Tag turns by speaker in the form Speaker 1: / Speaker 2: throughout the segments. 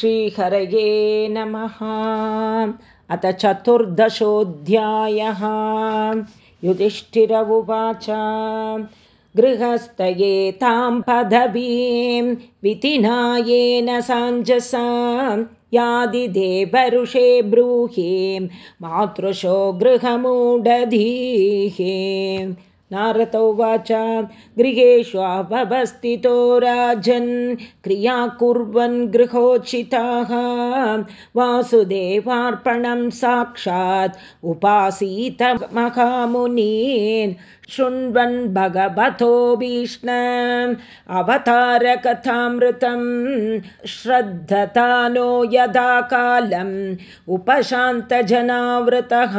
Speaker 1: श्रीहरये नमः। अथ चतुर्दशोऽध्यायः। युधिष्ठिर उवाच गृहस्थये तां पदवीं वितिनायेन साञ्जसा। यादिदेवरुषे ब्रूहीं मातृशो गृहमूढधीः नारदौ उवाच गृहेष्वस्थितो राजन् क्रिया कुर्वन् गृहोचिताः। वासुदेवार्पणं साक्षात् उपासीत महामुनीन् शृण्वन् भगवतो भीष्ण अवतारकथामृतं श्रद्धता नो यदा कालम् उपशान्तजनावृतः।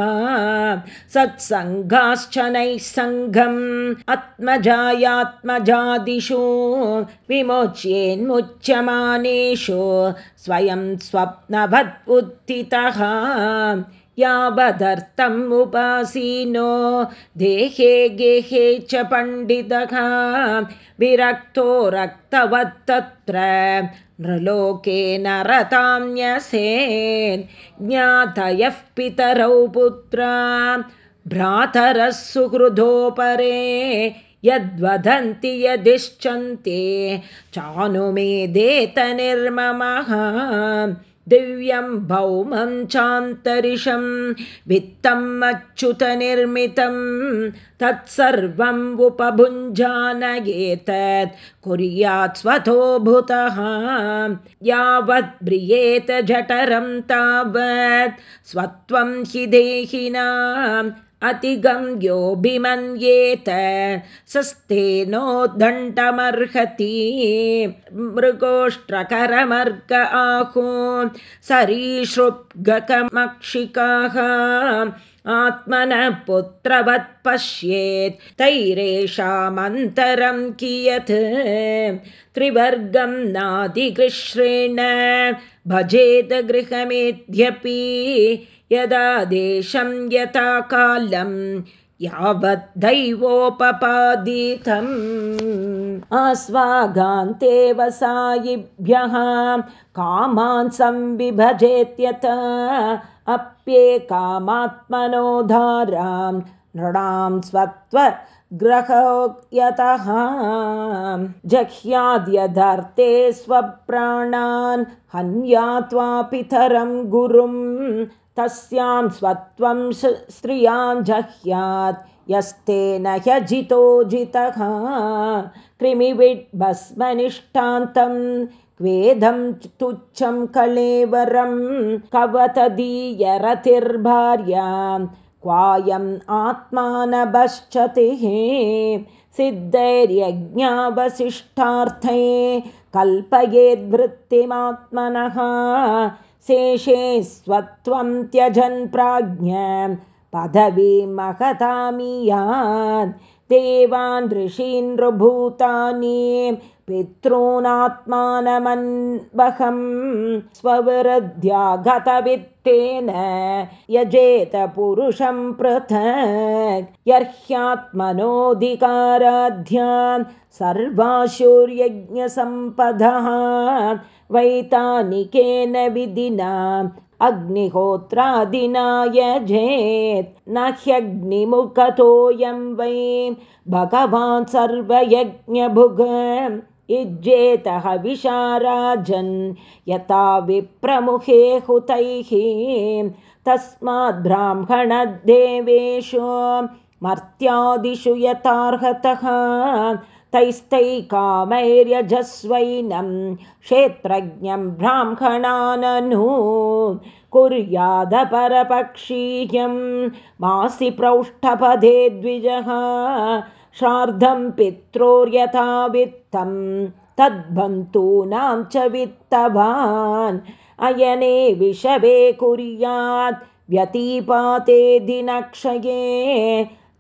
Speaker 1: सत्सङ्गाश्च नैः सङ्घम् आत्मजायात्मजादिषु विमोच्येन्मुच्यमानेषु स्वयं स्वप्नवद्बुद्धितः यावदर्थम् उपासीनो। देहे गेहे च पण्डितः। विरक्तो रक्तवत्तत्र। नृलोके नरताम्यसेन्। ज्ञातयः पितरौ पुत्रा। भ्रातरः सुहृदोपरे। यद्वदन्ति यदिश्चन्ते चानुमेदेतनिर्ममः दिव्यं भौमं चान्तरिषं वित्तम् अच्युतनिर्मितं तत्सर्वम् उपभुञ्जानयेतत् कुर्यात् स्वतो भूतः यावत् ब्रियेत जठरं तावत् स्वत्वं हि देहिनाम् अतिगम्योऽभिमन्येत सस्तेनो दण्डमर्हति। मृगोष्ट्रकरमर्ग आहु सरीसृप्गकमक्षिकाः आत्मनः पुत्रवत् पश्येत्। तैरेषामन्तरं कियत्? त्रिवर्गं नादिकृश्रेण भजेत गृहमेध्यपि। यदा देशं यथा कालं यावत् दैवोपपादितम्। आस्वागान्ते वसायिभ्यः कामान् संविभजेत्यत अप्येकामात्मनोधारां नृणां स्वत्वग्रहयतः जह्याद्यदर्थे स्वप्राणान्। हन्यात्वा पितरं गुरुम् तस्यां स्वत्वं स्त्रियां जह्यात् यस्तेन ह्यजितो जितः। कृमिविड्भस्मनिष्ठान्तं क्वेदं तुच्छं कलेवरं कवतदीयरतिर्भार्यां क्वायम् आत्मानभश्चतिः। सिद्धैर्यज्ञावसिष्ठार्थे कल्पयेद्वृत्तिमात्मनः शेषे स्वत्वं त्यजन् प्राज्ञ। पदवी महतामियान् देवान् ऋषीन्द्रभूतानि पितॄनात्मानमन्वहं स्ववृद्ध्यागतवित्तेन यजेत पुरुषं पृथक्। यर्ह्यात्मनोऽधिकाराध्यान्। सर्वाशुर्यज्ञसम्पदः वैतानिकेन विधिना अग्निहोत्रादिना यजेत् न ह्यग्निमुखतोऽयं वै भगवान् सर्वयज्ञभुग युज्येतः विशाराजन् यथा विप्रमुखे हुतैः। तस्माद् ब्राह्मणदेवेषु मर्त्यादिषु यथार्हतः तैस्तैकामैर्यजस्वैनं क्षेत्रज्ञं ब्राह्मणाननु कुर्यादपरपक्षीयं मासि प्रौष्ठपदे द्विजः श्रार्धं पित्रोर्यथा वित्तं तद्बन्तूनां च वित्तवान् अयने विषवे कुर्यात् व्यतीपाते दिनक्षये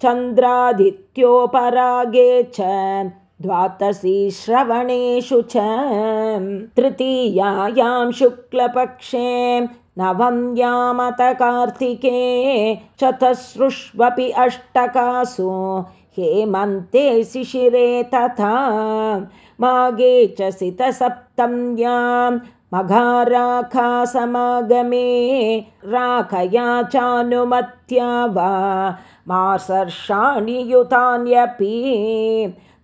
Speaker 1: चन्द्रादित्योपरागे च द्वादशी श्रवणेषु च तृतीयायां शुक्लपक्षे नवम्यामत कार्तिके चतसृष्वपि अष्टकासु हेमन्ते शिशिरे तथा मागे च सितसप्तम्यां मघाराखासमागमे राखया चानुमत्या वा मासर्षाणि युतान्यपि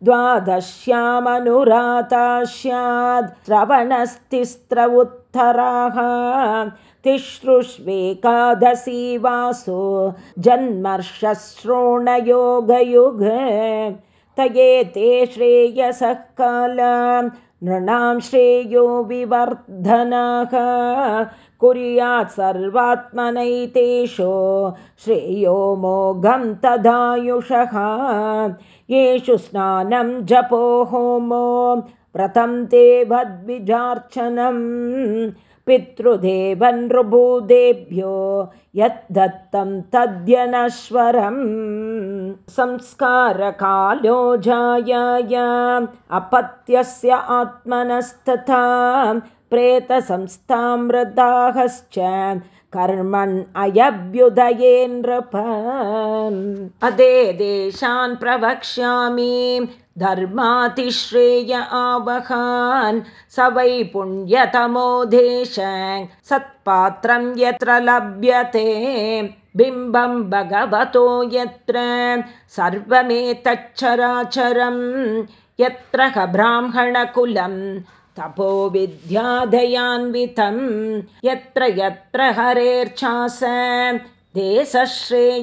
Speaker 1: द्वादश्यामनुराता स्याद् श्रवणस्तिस्र उत्तराः तिसृष्वेकादशी वासो जन्मर्षश्रोणयोगयुग। तये ते श्रेयसः काल नृणां श्रेयो विवर्धनः। श्रेयो मोघं तदायुषः येषु स्नानं जपो होमो। व्रतं ते भद्विजार्चनम् पितृदेवनृभूदेभ्यो यद्दत्तं तद्यनश्वरम् संस्कारकालो जायाय। अपत्यस्य आत्मनस्तथा प्रेतसंस्थामृदाहश्च कर्मण् अयभ्युदये नृप अदे देशान् प्रवक्ष्यामि धर्मातिश्रेय आवहान्। स वै पुण्यतमो देश सत्पात्रं यत्र लभ्यते। बिम्बं भगवतो यत्र सर्वमेतच्चराचरं यत्र क ब्राह्मणकुलं तपो विद्यादयान्वितं यत्र यत्र हरेर्चास देशश्रेयसाम्पदं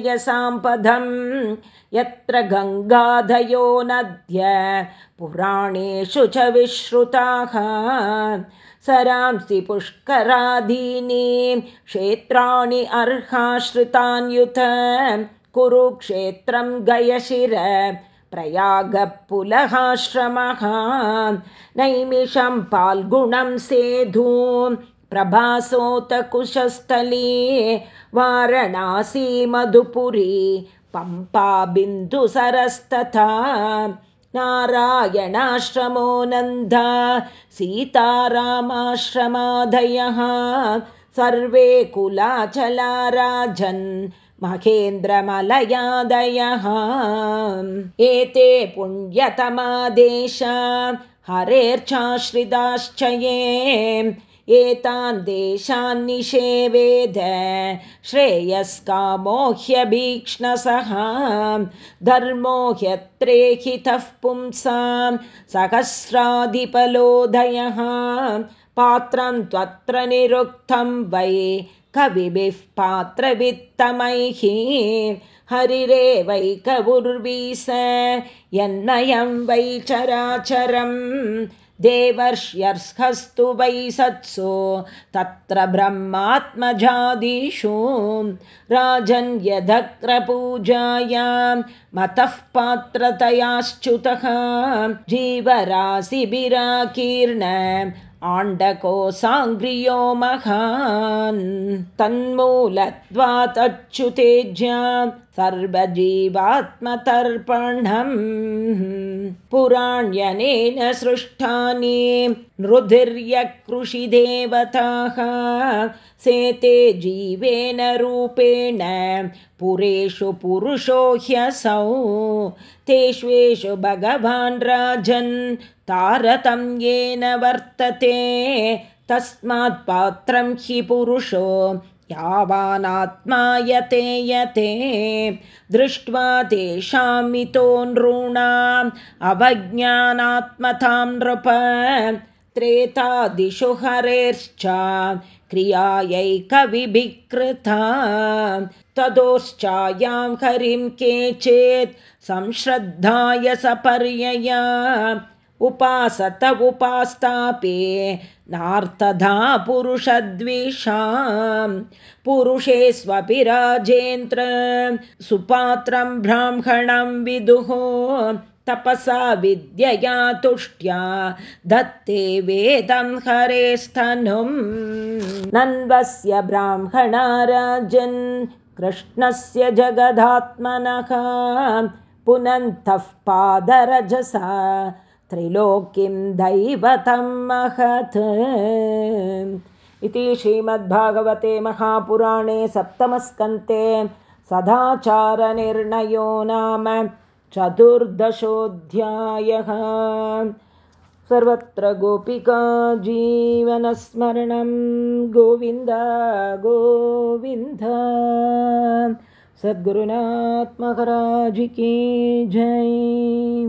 Speaker 1: यत्र गङ्गाधयो नद्य पुराणेषु च विश्रुताः। सरांसि पुष्करादीनि क्षेत्राणि अर्हाश्रितान्युत। कुरुक्षेत्रं गयशिर प्रयागपुलहाश्रमः। नैमिषं पाल्गुणं सेधूं। प्रभासोतकुशस्थली वारणासी मधुपुरी पम्पाबिन्दुसरस्तथा। नारायणाश्रमो नन्दा सीतारामाश्रमादयः। सर्वे कुलाचला राजन् महेन्द्रमलयादयः। एते पुण्यतमादेशा हरेर्चाश्रिताश्च ये एतान् देशान् निषेवेद। श्रेयस्कामो ह्यभीक्ष्णसः। धर्मो ह्यत्रेहितः पुंसां सहस्राधिपलोदयः। पात्रं त्वत्र निरुक्तं वै कविभिः पात्रवित्तमैः हरिरेवैकबुर्वीस यन्नयं वै चराचरं देवर्ष्यर्हस्तु वै सत्सु तत्र ब्रह्मात्मजादिषु राजन्यदग्रपूजायां मतः पात्रतयाश्च्युतः जीवराशिभिराकीर्ण आण्डको साङ्ग्रियो महान् तन्मूलत्वातच्युतेज्या सर्वजीवात्मतर्पणम् पुराण्यनेन सृष्टानि नृधिर्यकृषिदेवताः सेते जीवेन रूपेण पुरेषु पुरुषो ह्यसौ तेष्वेषु भगवान् राजन् तारतम्येन वर्तते तस्मात् पात्रं हि पुरुषो यावानात्मायते यते। दृष्ट्वा तेषां मितो नॄणाम् अवज्ञानात्मतां नृप। त्रेतादिषु हरेश्च क्रियायैकविभिकृता तदोश्चायां हरिं केचेत् संश्रद्धाय सपर्यया उपासत उपास्तापे नार्थधा पुरुषद्विषां पुरुषे स्वपि राजेन्द्र सुपात्रं ब्राह्मणं विदुः। तपसा विद्यया तुष्ट्या दत्ते वेदं हरेस्तनुं नन्वस्य ब्राह्मणा राजन् कृष्णस्य जगदात्मनः। पुनन्तः पादरजसा त्रिलोकिं दैवतं महत्। इति श्रीमद्भागवते महापुराणे सप्तमस्कन्ते सदाचारनिर्णयो नाम चतुर्दशोऽध्यायः। सर्वत्र गोपिका जीवनस्मरणं गोविन्द गोविन्द। सद्गुरुनात्मकराजिकी जय